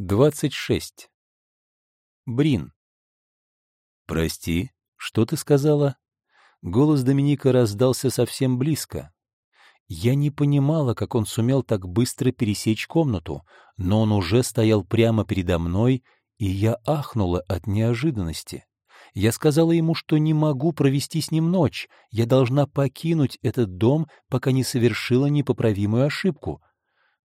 26. Брин. «Прости, что ты сказала?» Голос Доминика раздался совсем близко. Я не понимала, как он сумел так быстро пересечь комнату, но он уже стоял прямо передо мной, и я ахнула от неожиданности. Я сказала ему, что не могу провести с ним ночь, я должна покинуть этот дом, пока не совершила непоправимую ошибку —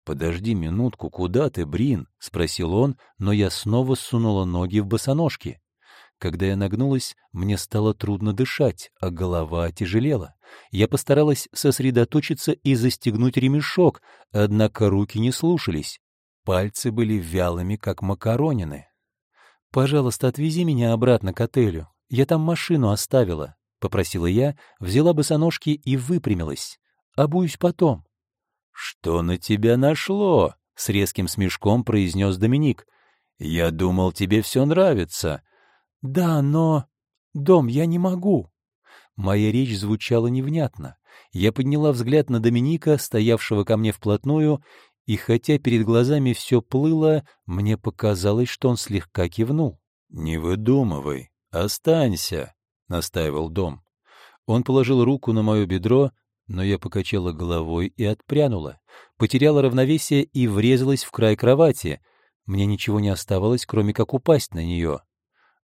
«Подожди минутку, куда ты, Брин?» — спросил он, но я снова сунула ноги в босоножки. Когда я нагнулась, мне стало трудно дышать, а голова тяжелела. Я постаралась сосредоточиться и застегнуть ремешок, однако руки не слушались. Пальцы были вялыми, как макаронины. «Пожалуйста, отвези меня обратно к отелю. Я там машину оставила», — попросила я, взяла босоножки и выпрямилась. «Обуюсь потом». «Что на тебя нашло?» — с резким смешком произнес Доминик. «Я думал, тебе все нравится». «Да, но... Дом, я не могу». Моя речь звучала невнятно. Я подняла взгляд на Доминика, стоявшего ко мне вплотную, и хотя перед глазами все плыло, мне показалось, что он слегка кивнул. «Не выдумывай, останься», — настаивал Дом. Он положил руку на мое бедро, но я покачала головой и отпрянула, потеряла равновесие и врезалась в край кровати. Мне ничего не оставалось, кроме как упасть на нее.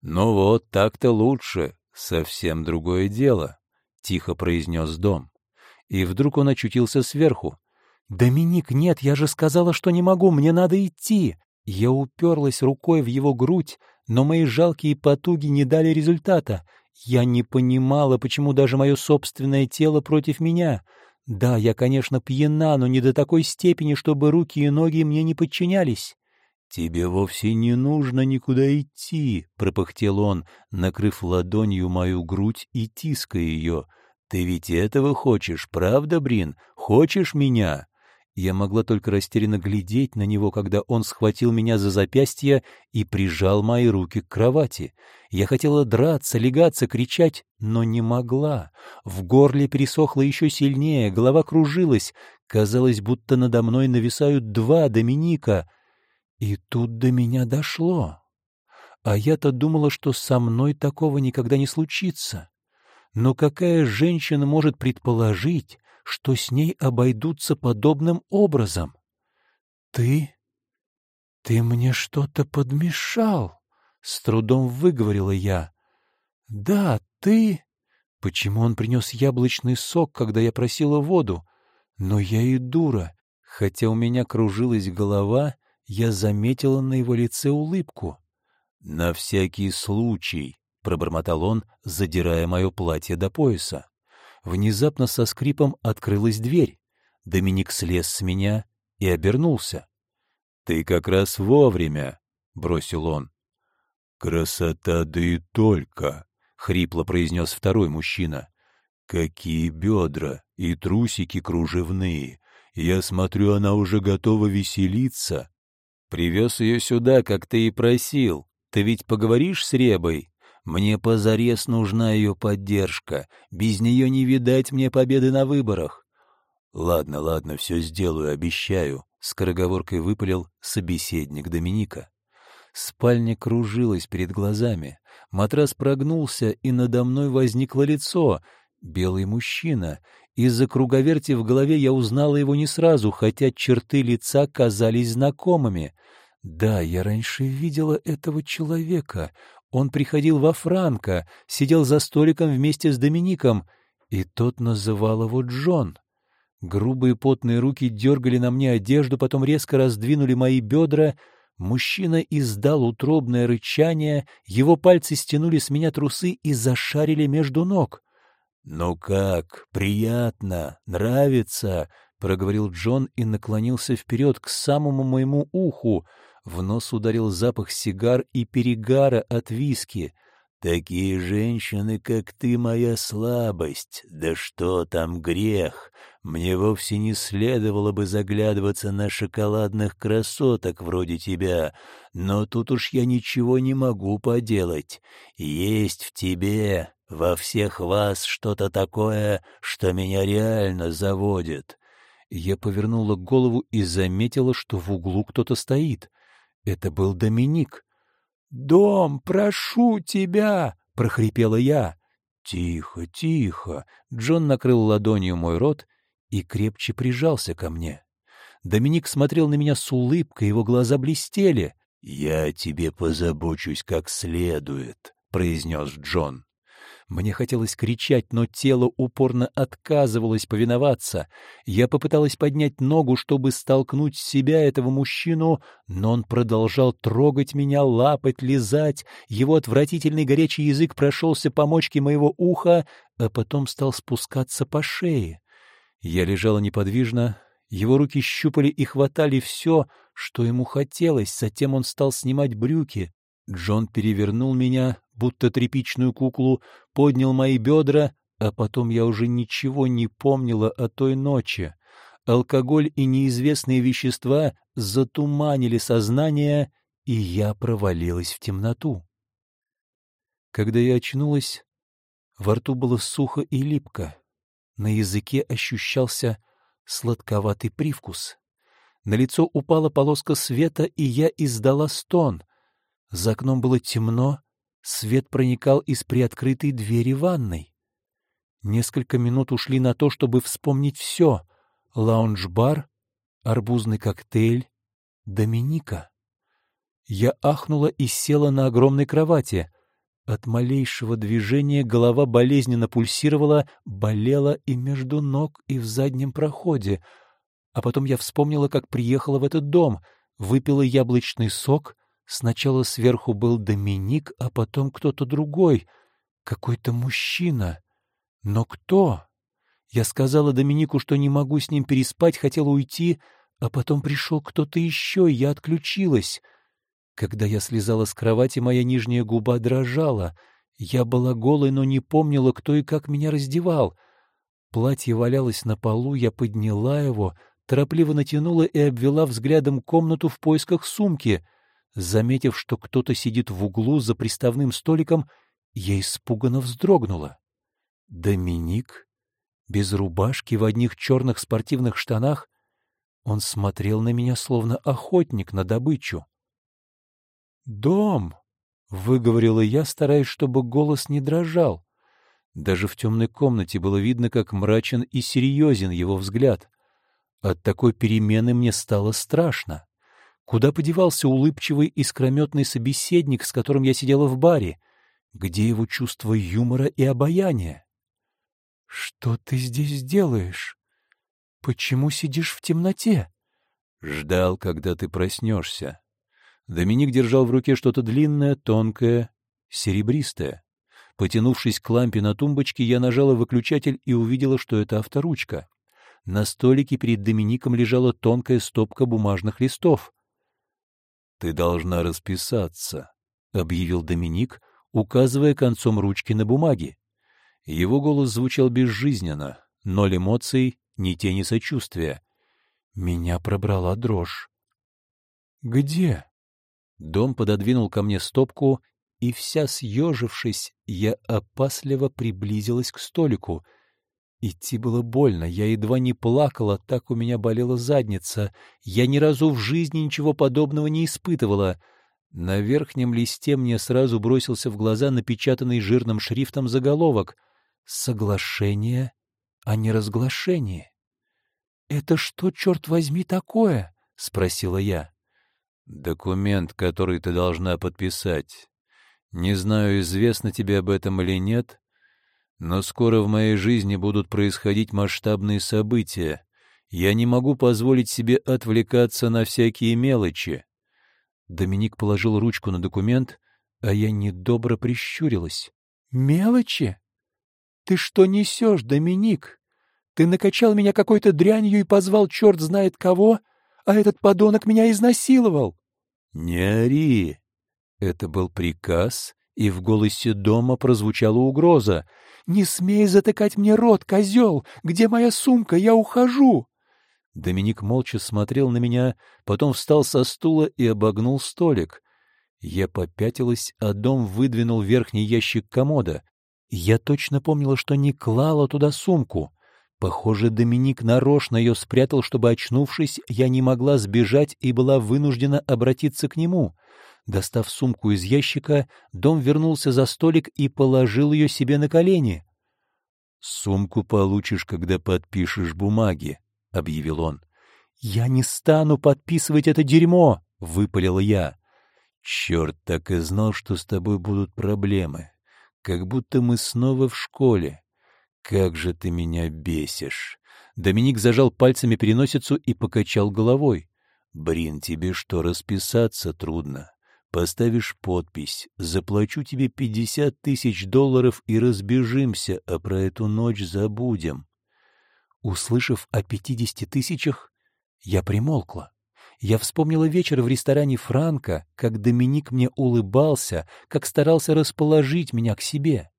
«Ну вот, так-то лучше, совсем другое дело», — тихо произнес Дом. И вдруг он очутился сверху. «Доминик, нет, я же сказала, что не могу, мне надо идти!» Я уперлась рукой в его грудь, но мои жалкие потуги не дали результата. Я не понимала, почему даже мое собственное тело против меня. Да, я, конечно, пьяна, но не до такой степени, чтобы руки и ноги мне не подчинялись. «Тебе вовсе не нужно никуда идти», — пропыхтел он, накрыв ладонью мою грудь и тиская ее. «Ты ведь этого хочешь, правда, Брин? Хочешь меня?» Я могла только растерянно глядеть на него, когда он схватил меня за запястье и прижал мои руки к кровати. Я хотела драться, легаться, кричать, но не могла. В горле пересохло еще сильнее, голова кружилась. Казалось, будто надо мной нависают два Доминика. И тут до меня дошло. А я-то думала, что со мной такого никогда не случится. Но какая женщина может предположить, что с ней обойдутся подобным образом. «Ты... ты мне что-то подмешал», — с трудом выговорила я. «Да, ты...» Почему он принес яблочный сок, когда я просила воду? Но я и дура. Хотя у меня кружилась голова, я заметила на его лице улыбку. «На всякий случай», — пробормотал он, задирая мое платье до пояса. Внезапно со скрипом открылась дверь. Доминик слез с меня и обернулся. — Ты как раз вовремя, — бросил он. — Красота да и только, — хрипло произнес второй мужчина. — Какие бедра и трусики кружевные. Я смотрю, она уже готова веселиться. Привез ее сюда, как ты и просил. Ты ведь поговоришь с Ребой? Мне позарез нужна ее поддержка. Без нее не видать мне победы на выборах. — Ладно, ладно, все сделаю, обещаю, — скороговоркой выпалил собеседник Доминика. Спальня кружилась перед глазами. Матрас прогнулся, и надо мной возникло лицо. Белый мужчина. Из-за круговерти в голове я узнала его не сразу, хотя черты лица казались знакомыми. Да, я раньше видела этого человека. Он приходил во Франко, сидел за столиком вместе с Домиником, и тот называл его Джон. Грубые потные руки дергали на мне одежду, потом резко раздвинули мои бедра. Мужчина издал утробное рычание, его пальцы стянули с меня трусы и зашарили между ног. «Ну как, приятно, нравится?» — проговорил Джон и наклонился вперед к самому моему уху — в нос ударил запах сигар и перегара от виски. «Такие женщины, как ты, моя слабость. Да что там грех? Мне вовсе не следовало бы заглядываться на шоколадных красоток вроде тебя, но тут уж я ничего не могу поделать. Есть в тебе, во всех вас что-то такое, что меня реально заводит». Я повернула голову и заметила, что в углу кто-то стоит. Это был Доминик. «Дом, прошу тебя!» — прохрипела я. «Тихо, тихо!» Джон накрыл ладонью мой рот и крепче прижался ко мне. Доминик смотрел на меня с улыбкой, его глаза блестели. «Я о тебе позабочусь как следует», — произнес Джон. Мне хотелось кричать, но тело упорно отказывалось повиноваться. Я попыталась поднять ногу, чтобы столкнуть с себя этого мужчину, но он продолжал трогать меня, лапать, лизать. Его отвратительный горячий язык прошелся по мочке моего уха, а потом стал спускаться по шее. Я лежала неподвижно, его руки щупали и хватали все, что ему хотелось, затем он стал снимать брюки. Джон перевернул меня, будто тряпичную куклу, поднял мои бедра, а потом я уже ничего не помнила о той ночи. Алкоголь и неизвестные вещества затуманили сознание, и я провалилась в темноту. Когда я очнулась, во рту было сухо и липко. На языке ощущался сладковатый привкус. На лицо упала полоска света, и я издала стон. За окном было темно, свет проникал из приоткрытой двери ванной. Несколько минут ушли на то, чтобы вспомнить все — лаунж-бар, арбузный коктейль, Доминика. Я ахнула и села на огромной кровати. От малейшего движения голова болезненно пульсировала, болела и между ног, и в заднем проходе. А потом я вспомнила, как приехала в этот дом, выпила яблочный сок. Сначала сверху был Доминик, а потом кто-то другой, какой-то мужчина. Но кто? Я сказала Доминику, что не могу с ним переспать, хотела уйти, а потом пришел кто-то еще, и я отключилась. Когда я слезала с кровати, моя нижняя губа дрожала. Я была голой, но не помнила, кто и как меня раздевал. Платье валялось на полу, я подняла его, торопливо натянула и обвела взглядом комнату в поисках сумки. Заметив, что кто-то сидит в углу за приставным столиком, я испуганно вздрогнула. Доминик, без рубашки, в одних черных спортивных штанах, он смотрел на меня, словно охотник на добычу. «Дом!» — выговорила я, стараясь, чтобы голос не дрожал. Даже в темной комнате было видно, как мрачен и серьезен его взгляд. От такой перемены мне стало страшно. Куда подевался улыбчивый искрометный собеседник, с которым я сидела в баре? Где его чувство юмора и обаяния? — Что ты здесь делаешь? Почему сидишь в темноте? — Ждал, когда ты проснешься. Доминик держал в руке что-то длинное, тонкое, серебристое. Потянувшись к лампе на тумбочке, я нажала выключатель и увидела, что это авторучка. На столике перед Домиником лежала тонкая стопка бумажных листов. — Ты должна расписаться, — объявил Доминик, указывая концом ручки на бумаге. Его голос звучал безжизненно, ноль эмоций, ни тени сочувствия. Меня пробрала дрожь. «Где?» Дом пододвинул ко мне стопку, и вся съежившись, я опасливо приблизилась к столику. Идти было больно, я едва не плакала, так у меня болела задница. Я ни разу в жизни ничего подобного не испытывала. На верхнем листе мне сразу бросился в глаза напечатанный жирным шрифтом заголовок «Соглашение о неразглашении». «Это что, черт возьми, такое?» — спросила я. Документ, который ты должна подписать. Не знаю, известно тебе об этом или нет, но скоро в моей жизни будут происходить масштабные события. Я не могу позволить себе отвлекаться на всякие мелочи. Доминик положил ручку на документ, а я недобро прищурилась. «Мелочи? Ты что несешь, Доминик? Ты накачал меня какой-то дрянью и позвал черт знает кого, а этот подонок меня изнасиловал!» «Не ори!» Это был приказ, и в голосе дома прозвучала угроза. «Не смей затыкать мне рот, козел! Где моя сумка? Я ухожу!» Доминик молча смотрел на меня, потом встал со стула и обогнул столик. Я попятилась, а дом выдвинул верхний ящик комода. Я точно помнила, что не клала туда сумку. Похоже, Доминик нарочно ее спрятал, чтобы, очнувшись, я не могла сбежать и была вынуждена обратиться к нему. Достав сумку из ящика, Дом вернулся за столик и положил ее себе на колени. «Сумку получишь, когда подпишешь бумаги», — объявил он. «Я не стану подписывать это дерьмо!» — выпалила я. «Черт, так и знал, что с тобой будут проблемы. Как будто мы снова в школе. Как же ты меня бесишь!» Доминик зажал пальцами переносицу и покачал головой. «Брин, тебе что, расписаться трудно? Поставишь подпись, заплачу тебе пятьдесят тысяч долларов и разбежимся, а про эту ночь забудем». Услышав о пятидесяти тысячах, я примолкла. Я вспомнила вечер в ресторане Франка, как Доминик мне улыбался, как старался расположить меня к себе.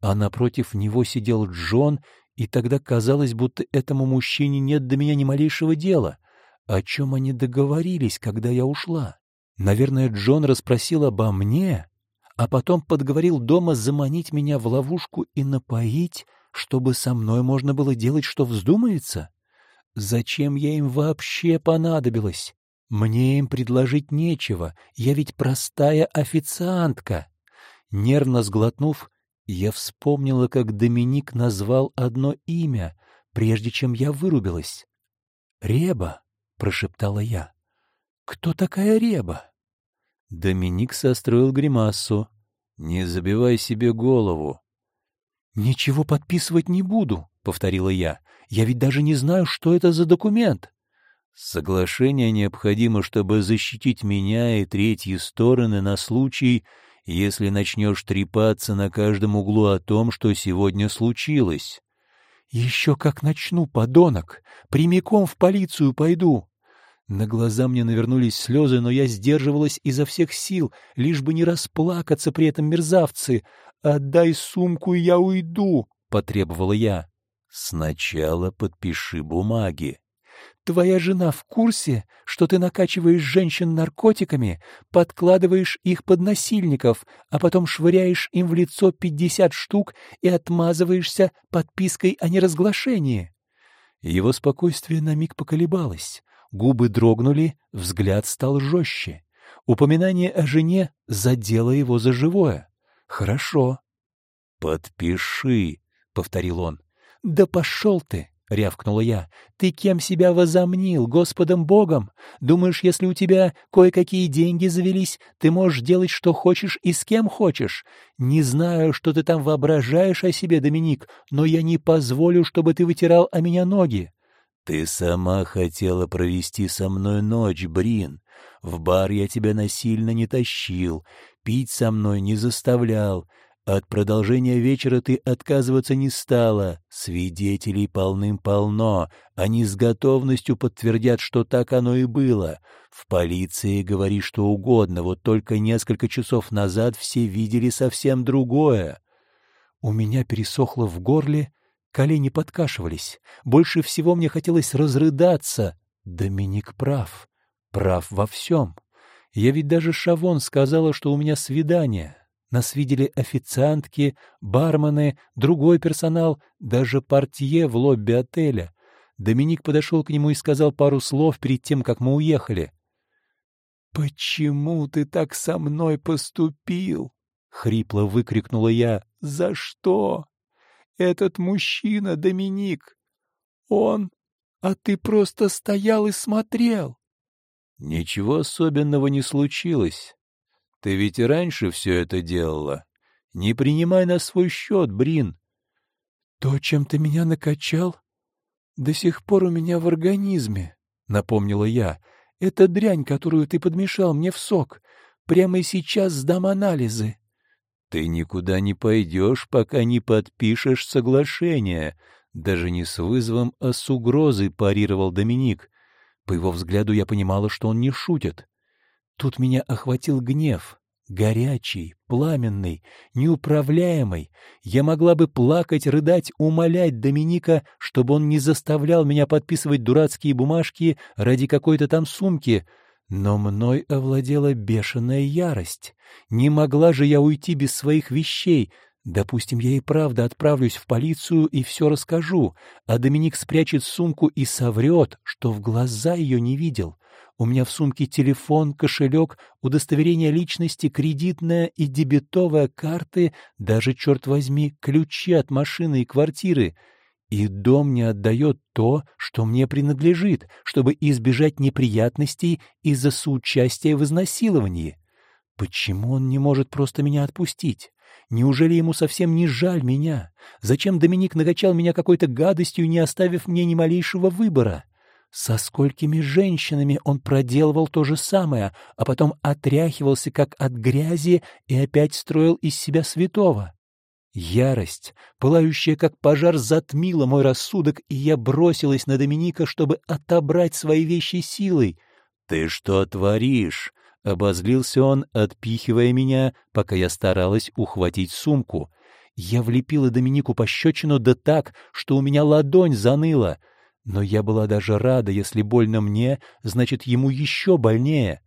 А напротив него сидел Джон, и тогда казалось, будто этому мужчине нет до меня ни малейшего дела. О чем они договорились, когда я ушла? Наверное, Джон расспросил обо мне, а потом подговорил дома заманить меня в ловушку и напоить, чтобы со мной можно было делать, что вздумается? Зачем я им вообще понадобилась? Мне им предложить нечего, я ведь простая официантка. Нервно сглотнув, я вспомнила, как Доминик назвал одно имя, прежде чем я вырубилась. «Реба», — прошептала я. «Кто такая Реба?» Доминик состроил гримасу. «Не забивай себе голову». «Ничего подписывать не буду», — повторила я. «Я ведь даже не знаю, что это за документ». «Соглашение необходимо, чтобы защитить меня и третьи стороны на случай, если начнешь трепаться на каждом углу о том, что сегодня случилось». «Еще как начну, подонок! Прямиком в полицию пойду!» На глаза мне навернулись слезы, но я сдерживалась изо всех сил, лишь бы не расплакаться при этом мерзавцы. «Отдай сумку, и я уйду», — потребовала я. «Сначала подпиши бумаги». «Твоя жена в курсе, что ты накачиваешь женщин наркотиками, подкладываешь их под насильников, а потом швыряешь им в лицо пятьдесят штук и отмазываешься подпиской о неразглашении?» Его спокойствие на миг поколебалось. Губы дрогнули, взгляд стал жестче. Упоминание о жене задело его за живое. «Хорошо». «Подпиши», — повторил он. «Да пошел ты!» — рявкнула я. «Ты кем себя возомнил? Господом Богом? Думаешь, если у тебя кое-какие деньги завелись, ты можешь делать, что хочешь и с кем хочешь? Не знаю, что ты там воображаешь о себе, Доминик, но я не позволю, чтобы ты вытирал о меня ноги. «Ты сама хотела провести со мной ночь, Брин. В бар я тебя насильно не тащил, пить со мной не заставлял. От продолжения вечера ты отказываться не стала. Свидетелей полным-полно. Они с готовностью подтвердят, что так оно и было. В полиции говори что угодно, вот только несколько часов назад все видели совсем другое». У меня пересохло в горле, Колени подкашивались. Больше всего мне хотелось разрыдаться. Доминик прав. Прав во всем. Я ведь даже Шавон сказала, что у меня свидание. Нас видели официантки, бармены, другой персонал, даже портье в лобби отеля. Доминик подошел к нему и сказал пару слов перед тем, как мы уехали. «Почему ты так со мной поступил?» — хрипло выкрикнула я. «За что?» Этот мужчина, Доминик, он... А ты просто стоял и смотрел. Ничего особенного не случилось. Ты ведь и раньше все это делала. Не принимай на свой счет, Брин. То, чем ты меня накачал, до сих пор у меня в организме, — напомнила я. Это дрянь, которую ты подмешал мне в сок. Прямо сейчас сдам анализы. Ты никуда не пойдешь, пока не подпишешь соглашение. Даже не с вызовом, а с угрозой парировал Доминик. По его взгляду я понимала, что он не шутит. Тут меня охватил гнев. Горячий, пламенный, неуправляемый. Я могла бы плакать, рыдать, умолять Доминика, чтобы он не заставлял меня подписывать дурацкие бумажки ради какой-то там сумки — но мной овладела бешеная ярость. Не могла же я уйти без своих вещей. Допустим, я и правда отправлюсь в полицию и все расскажу, а Доминик спрячет сумку и соврет, что в глаза ее не видел. У меня в сумке телефон, кошелек, удостоверение личности, кредитная и дебетовая карты, даже, черт возьми, ключи от машины и квартиры. И дом не отдает то, что мне принадлежит, чтобы избежать неприятностей из-за соучастия в изнасиловании. Почему он не может просто меня отпустить? Неужели ему совсем не жаль меня? Зачем Доминик накачал меня какой-то гадостью, не оставив мне ни малейшего выбора? Со сколькими женщинами он проделывал то же самое, а потом отряхивался как от грязи и опять строил из себя святого? Ярость, пылающая как пожар, затмила мой рассудок, и я бросилась на Доминика, чтобы отобрать свои вещи силой. «Ты что творишь?» — обозлился он, отпихивая меня, пока я старалась ухватить сумку. Я влепила Доминику пощечину да так, что у меня ладонь заныла. Но я была даже рада, если больно мне, значит, ему еще больнее.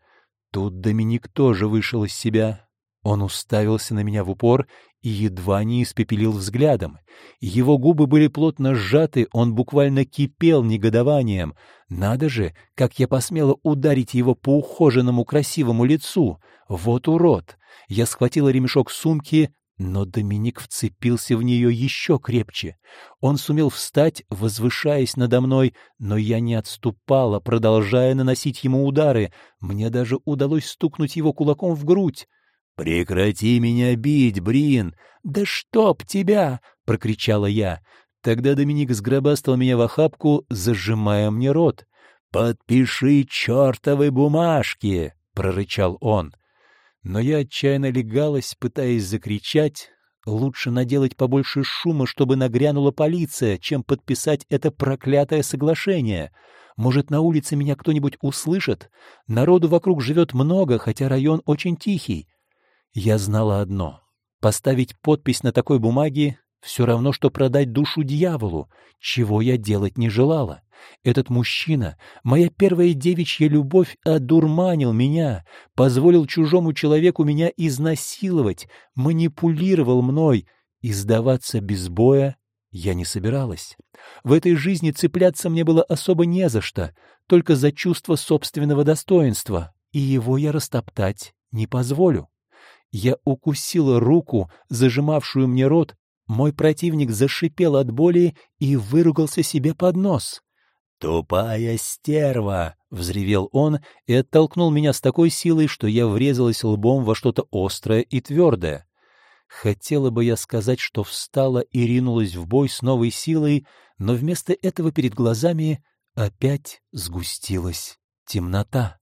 Тут Доминик тоже вышел из себя. Он уставился на меня в упор и едва не испепелил взглядом. Его губы были плотно сжаты, он буквально кипел негодованием. Надо же, как я посмела ударить его по ухоженному красивому лицу. Вот урод! Я схватила ремешок сумки, но Доминик вцепился в нее еще крепче. Он сумел встать, возвышаясь надо мной, но я не отступала, продолжая наносить ему удары. Мне даже удалось стукнуть его кулаком в грудь. «Прекрати меня бить, Брин!» «Да чтоб тебя!» — прокричала я. Тогда Доминик сгробастал меня в охапку, зажимая мне рот. «Подпиши чертовы бумажки!» — прорычал он. Но я отчаянно легалась, пытаясь закричать. Лучше наделать побольше шума, чтобы нагрянула полиция, чем подписать это проклятое соглашение. Может, на улице меня кто-нибудь услышит? Народу вокруг живет много, хотя район очень тихий. Я знала одно — поставить подпись на такой бумаге все равно, что продать душу дьяволу, чего я делать не желала. Этот мужчина, моя первая девичья любовь, одурманил меня, позволил чужому человеку меня изнасиловать, манипулировал мной, и сдаваться без боя я не собиралась. В этой жизни цепляться мне было особо не за что, только за чувство собственного достоинства, и его я растоптать не позволю. Я укусила руку, зажимавшую мне рот, мой противник зашипел от боли и выругался себе под нос. «Тупая стерва!» — взревел он и оттолкнул меня с такой силой, что я врезалась лбом во что-то острое и твердое. Хотела бы я сказать, что встала и ринулась в бой с новой силой, но вместо этого перед глазами опять сгустилась темнота.